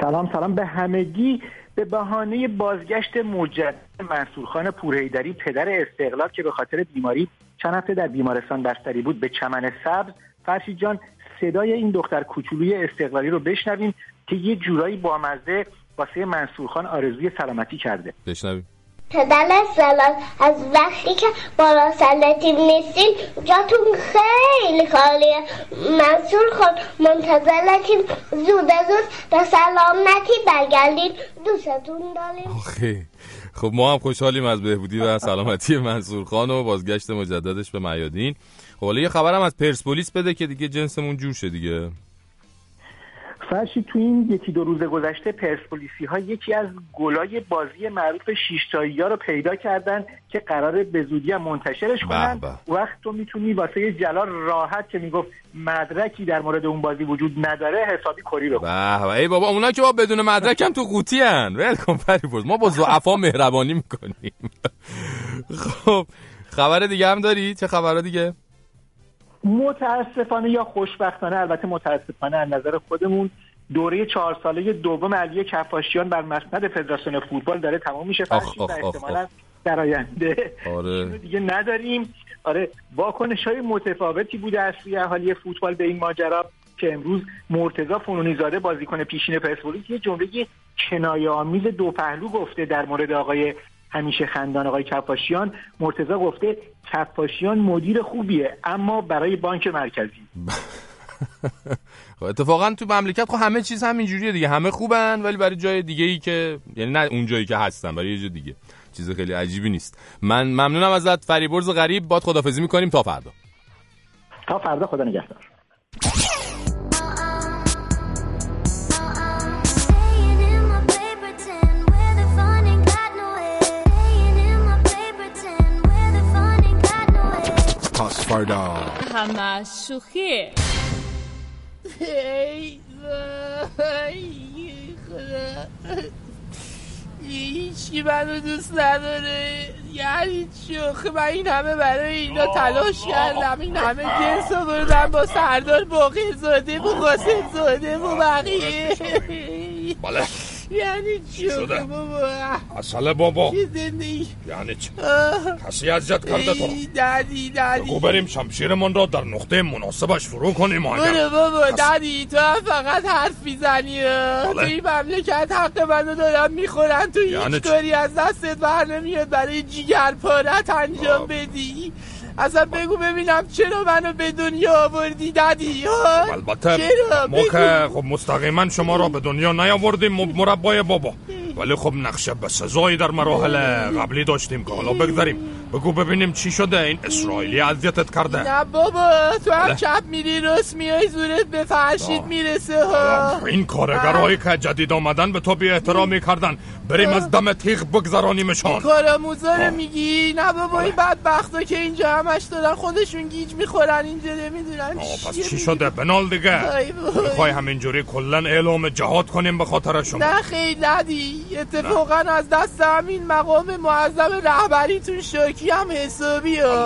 سلام سلام به همگی. به بهانه بازگشت مجدد منصورخان پورهیدری پدر استقلال که به خاطر بیماری چند هفته در بیمارستان بستری بود به چمن سبز فرشید جان صدای این دختر کوچولوی استقلالی رو بشنویم که یه جورایی بامزه واسه منصورخان آرزوی سلامتی کرده. بشنویم. پدر سلام. از وقتی که بالا سلطی نیستین جاتون خیلی خالیه. منصور خود منتظرتیم زود زود به سلامتی برگردید دوستتون داریم آخه خب ما هم خوشحالیم از بهبودی و سلامتی منصور خان و بازگشت مجددش به میادین. خب حالا یه خبرم از پرسپولیس بده که دیگه جنسمون جور شه دیگه. فرشی تو این یکی دو روز گذشته پرسپولیسی ها یکی از گلای بازی معروف شیشتایی ها رو پیدا کردن که قرار به زودی هم منتشرش کنن. وقت تو می‌تونی واسه جلال راحت که می‌گفت مدرکی در مورد اون بازی وجود نداره حسابی کری رو. به ای بابا اونا که با بدون مدرک هم تو قوطی هن. ول کن ما با زعفا مهربانی می‌کنیم. خب خبر دیگه هم داری؟ چه خبر دیگه؟ متاسفانه یا خوشبختانه البته متاسفانه از نظر خودمون دوره چهار ساله دوم علی کفاشیان بر مسند فدراسیون فوتبال داره تمام میشه. فرشید و احتمالا در آینده آره. دیگه نداریم. آره واکنش های متفاوتی بوده از سوی اهالی فوتبال به این ماجرا که امروز مرتضی فنونی زاده بازیکن پیشین پرسپولیس یه جمله کنایه آمیز دو پهلو گفته در مورد آقای همیشه خندان آقای کفاشیان. مرتضی گفته کفاشیان مدیر خوبیه اما برای بانک مرکزی. خب اتفاقا تو مملکت خب همه چیز همینجوریه دیگه. همه خوبن ولی برای جای دیگه ای که یعنی نه اون جایی که هستن برای یه جای دیگه. چیز خیلی عجیبی نیست. من ممنونم ازت فریبرز غریب. باد خدافظی می‌کنیم. تا فردا. تا فردا خدا نگهدار. فردا همه شوخی ای هیچی منو دوست نداره. یعنی شوخی من این همه برای اینا تلاش کردم. این همه جنس بردم با سردار باقی زاده و قاسم زاده و بقیه. بله. یعنی چی شده؟ بابا؟ اصله بابا. چه زندگی؟ یعنی چی. کسی اذیت کرده تو دادی دادی. بگو بریم شمشیرمان را در نقطه مناسبش فرو کنیم برو اگر بابا دادی تو فقط حرف می‌زنی. تو بله. این مملکت حق منو دارن می‌خورن. تو یعنی هیچ چی؟ کاری از دستت بر نمیاد برای جیگر پارت انجام بدی. اصلا بگو ببینم چرا منو به دنیا آوردی دادی؟ ها؟ البته چرا؟ ما. که خب مستقیما شما را به دنیا نیاوردیم مربای بابا. ولی خب نقشه به سزایی در مراحل قبلی داشتیم که حالا بگذاریم بگو ببینیم چی شده این اسرائیلی اذیتت کرده. نه بابا تو هم. چپ میری راست میای زورت به فرشید می‌رسه ها. این کارگرهایی که جدید آمدن به تو بی احترامی کردن. بریم از دم تیغ بگذرانیمشان. کاراموزا رو میگی؟ نه بابا این بدبختا که اینجا همش دارن خودشون گیج می‌خورن اینجا نمی‌دونن پس چی شده؟ بنال دیگه. ای وای. می‌خوای همینجوری کلا اعلام جهاد کنیم به خاطر شما؟ نه خیلی ندی اتفاقا از دست همین مقام معظم رهبریتون شاکی هم حسابی ها.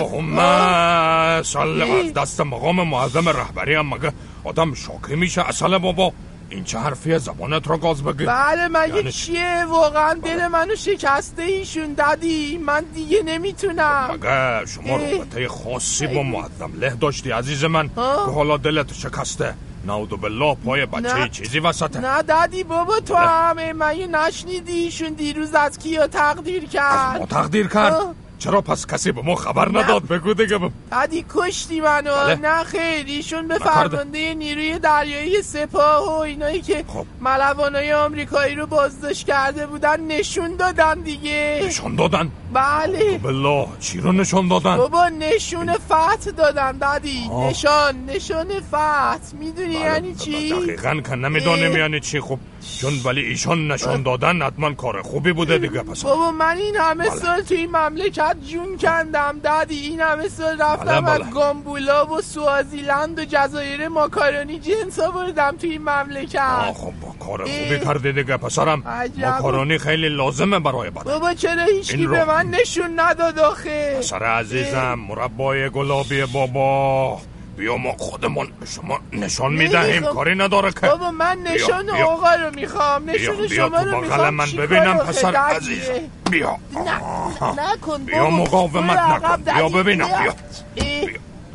اللهم صل از دست مقام معظم رهبری هم مگه آدم شاکی میشه؟ اصلا بابا این چه حرفیه زبانت را گاز بگی بله مگه یعنی چیه؟ واقعا دل منو شکسته ایشون دادی. من دیگه نمی‌تونم. مگه شما. رابطه خاصی با معظم له داشتی عزیز من؟ که حالا دلت شکسته. نعوذ بالله پای بچه نه. چیزی وسطه نه دادی بابا تو همه مگه نشنیدی ایشون دیروز از کیا تقدیر کرد ما تقدیر کرد آه. چرا پس کسی به ما خبر نداد بگو دیگه ب... دادی کشتی منو بله. نه خیر ایشون به. فرمانده نیروی دریایی سپاه و اینایی که خب. ملوانای آمریکایی رو بازداشت کرده بودن نشون دادن دیگه نشان دادن بله. بالله چی رو نشان دادن؟ بابا نشون فتح دادن دادی. آه. نشان نشان فتح. می‌دونی یعنی چی؟ دقیقا که نمی‌دانیم اه. یعنی چی. خب چون ولی ایشان نشان دادن حتما کار خوبی بوده دیگه پس. بابا من این همه بله. سال توی مملکت جون کندم دادی. این همه سال رفتم بله، از بله. گامبولا و سوازیلند و جزایر ماکارونی جنس آوردم توی این مملکت. آه خب با کار خوبی کردی دیگه پسرم. ماکارونی خیلی لازمه برای بدن. بابا چرا هیچکی به من نشون نداد آخه پسر عزیزم مربای گلابی بابا بیا ما خودمون به شما نشان می‌دهیم نمی‌خوام. کاری نداره که بابا من نشان بیا. آقا رو می‌خوام بیا نشون بیا شما رو می‌خوام من ببینم پسر؟ عزیزم بیا آها. نکن بیا. مقاومت نکن بیا. ببینم بیا.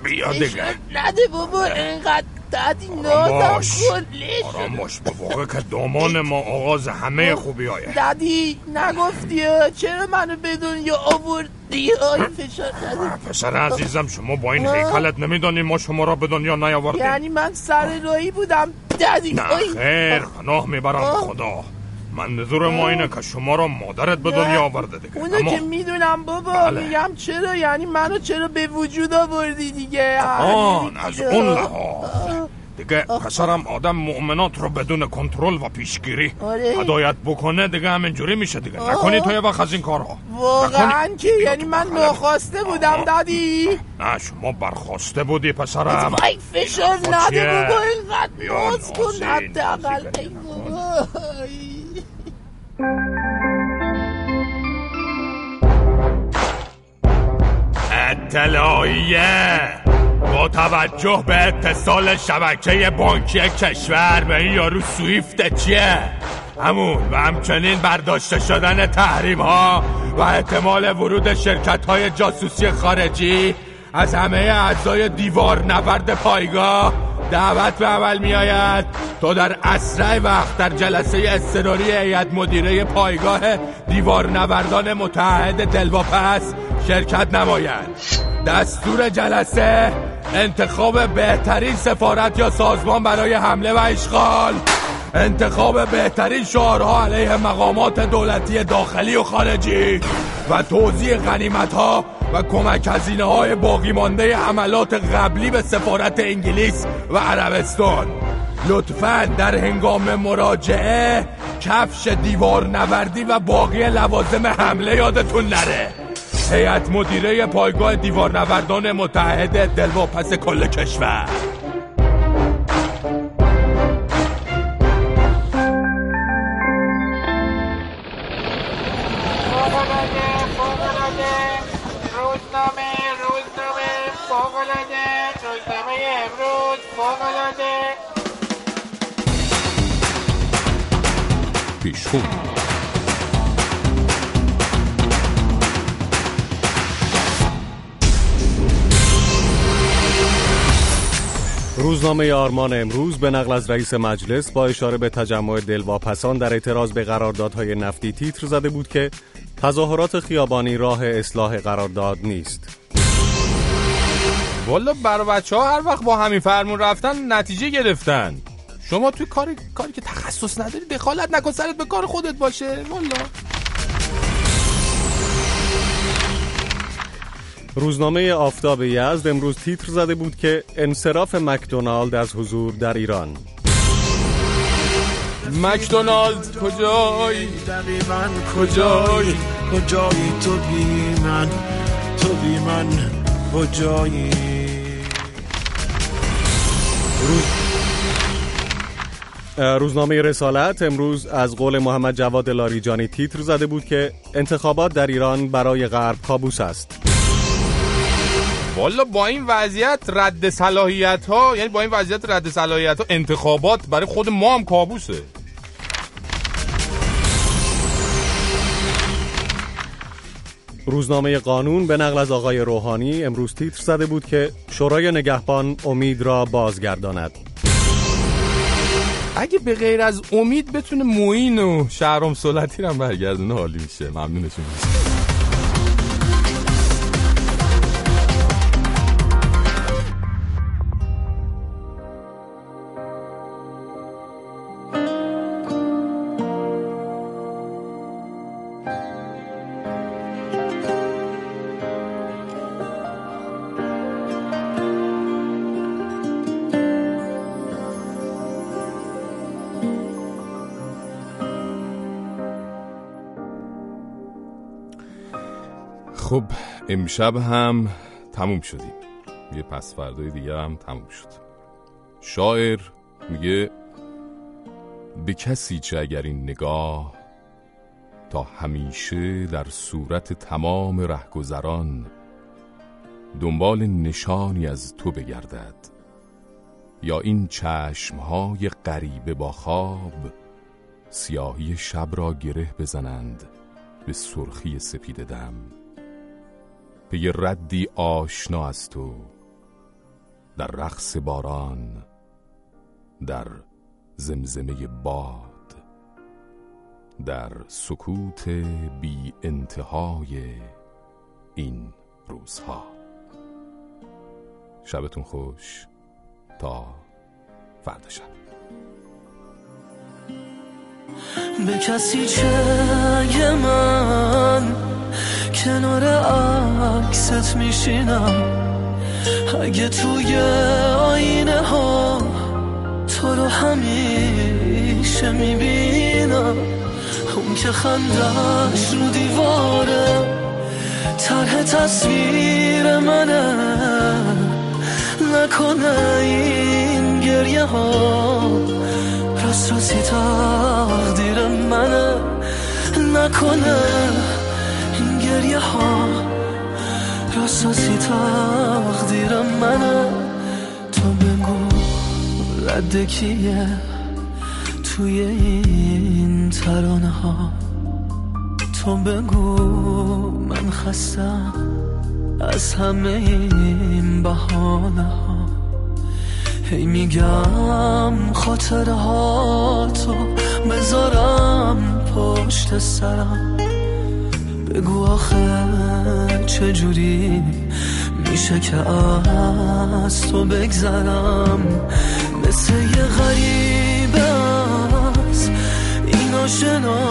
بیا دیگه نده بابا اینقدر دادی نازم کن آرام باش به واقع که دامان ما آغاز همه خوبی هایه دادی نگفتی؟ چرا منو به دنیا آوردی آی فشار نده پسر عزیزم شما با این آه. هیکلت نمیدانی ما شما را به دنیا نیاوردیم. یعنی من سر راهی بودم دادی. نه. خیر پناه می‌برم. خدا. منظور ما اینه که شما را مادرت به دنیا آورده دیگه. اونو اما که می‌دونم بابا بله. میگم چرا؟ یعنی منو چرا به وجود آوردی دیگه؟ آن از اون آه. لحاظ. دیگه پسرم آدم مؤمنات رو بدون کنترل و پیشگیری آره. هدایت بکنه دیگه همینجوری میشه دیگه. نکنی تو یه وقت از این کارها واقعا که یعنی من ناخواسته بودم دادی. نه شما برخواسته بودی پسرم. وای فشار نده؟ بابا اینقدر بیا ناز کن حداقل. ای بابا. اطلاعیه با توجه به اتصال شبکه بانکی کشور به این یارو سویفت چیه؟ همون و همچنین برداشته شدن تحریم ها و احتمال ورود شرکت های جاسوسی خارجی از همه اعضای دیوار نبرد پایگاه دعوت به عمل می آید تا در اسرع وقت در جلسه اضطراری هیئت مدیره پایگاه دیوار نوردان متحد دلواپس شرکت نماید. دستور جلسه انتخاب بهترین سفارت یا سازمان برای حمله و اشغال. انتخاب بهترین شعارها علیه مقامات دولتی داخلی و خارجی. و توزیع غنیمت ها و کمک هزینه های باقی مانده حملات قبلی به سفارت انگلیس و عربستان. لطفا در هنگام مراجعه کفش دیوار نوردی و باقی لوازم حمله یادتون نره. هیئت مدیره پایگاه دیوارنوردان متحد دلواپس کل کشور. روزنامه روزنامه. فوقلاده روزنامه امروز. فوقلاده ایشون روزنامه آرمان امروز به نقل از رئیس مجلس با اشاره به تجمع دلواپسان در اعتراض به قراردادهای نفتی تیتر زده بود که تظاهرات خیابانی راه اصلاح قرارداد نیست. والا برای بچه ها هر وقت با همین فرمون رفتن نتیجه گرفتن. شما توی کاری کاری که تخصص نداری دخالت نکن سرت به کار خودت باشه. والا. روزنامه آفتاب یزد امروز تیتر زده بود که انصراف مکدونالد از حضور در ایران. مکدونالد کجایی دقیقا کجایی کجایی تو بی من؟ تو بی من کجایی؟ روزنامه رسالت امروز از قول محمد جواد لاریجانی تیتر زده بود که انتخابات در ایران برای غرب کابوس است. والا با این وضعیت رد صلاحیت ها یعنی با این وضعیت رد صلاحیت ها انتخابات برای خود ما هم کابوسه. روزنامه قانون به نقل از آقای روحانی امروز تیتر زده بود که شورای نگهبان امید را بازگرداند. اگه به غیر از امید بتونه موین و شهرام سلطی رو برگردونه حالی میشه. ممنونشون میشه خب امشب هم تموم شدیم. یه پس فردای دیگه هم تموم شد. شاعر میگه به کسی چه اگر این نگاه تا همیشه در صورت تمام رهگذران دنبال نشانی از تو بگردد یا این چشمهای غریبه با خواب سیاهی شب را گره بزنند به سرخی سپید دم. پی ردی آشنا از تو در رقص باران در زمزمه باد در سکوت بی انتهای این روزها. شبتون خوش. تا فردا شب. به کسی چه من کنار عکست میشینم. اگه توی آینه ها تو رو همیشه می‌بینم. اون که خندش رو دیواره طرح تصویر منه. نکنه این گریه ها راست راستی تقدیر منه. نکنه ها. راستاسی تقدیر منه تو بگو رد کیه توی این ترانه ها. تو بگو من خستم از همه این بحانه ها. هی میگم خاطره ها تو بذارم پشت سرم. بگو آخه چجوری میشه که از تو بگذرم؟ مثل یه غریبه از این آشنا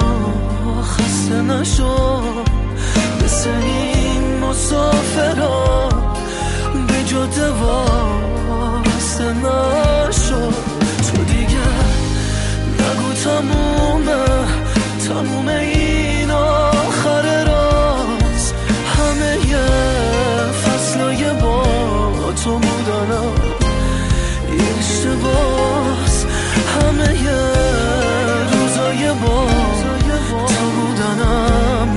خسته نشو. مثل این مسافرا به جاده واسه نشو. تو دیگه نگو تمومه تموم این آخر راست همه یه فصلای با تو بودنم. اشتباس همه یه روزای با تو بودنم.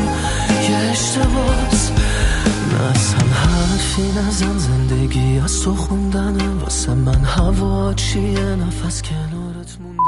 یه اشتباس نه حرفی نزن زندگی. از تو خوندنه واسه من هوا چیه؟ نفس کنارت مونده.